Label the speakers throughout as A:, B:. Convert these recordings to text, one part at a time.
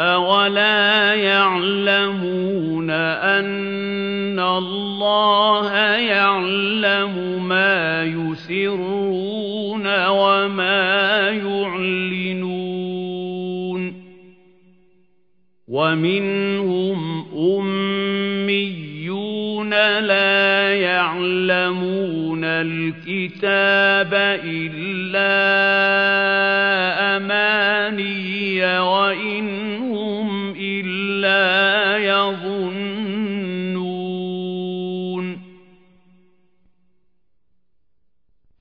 A: أَوَلَا يَعْلَمُونَ أَنَّ اللَّهَ يَعْلَمُ مَا يُسِرُّونَ وَمَا يُعْلِنُونَ وَمِنْهُمْ أُمِّيُّونَ لَا يَعْلَمُونَ الْكِتَابَ إِلَّا أَمَانِيَّ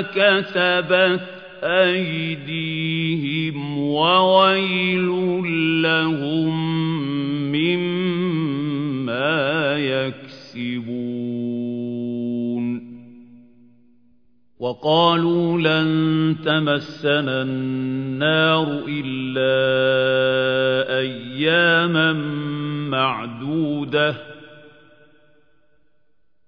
A: كَتَبَتْ أَيْدِيهِمْ وَوَيْلٌ لَّهُم مِّمَّا يَكْسِبُونَ وَقَالُوا لَن تَمَسَّنَا النَّارُ إِلَّا أَيَّامًا مَّعْدُودَةً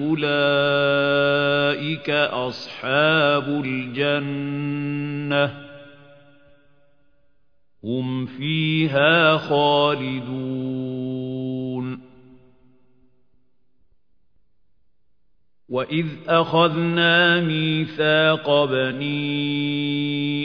A: أُولَٰئِكَ أَصْحَابُ الْجَنَّةِ ۖ هُمْ فِيهَا خَالِدُونَ. وَإِذْ أَخَذْنَا مِيثَاقَ بَنِي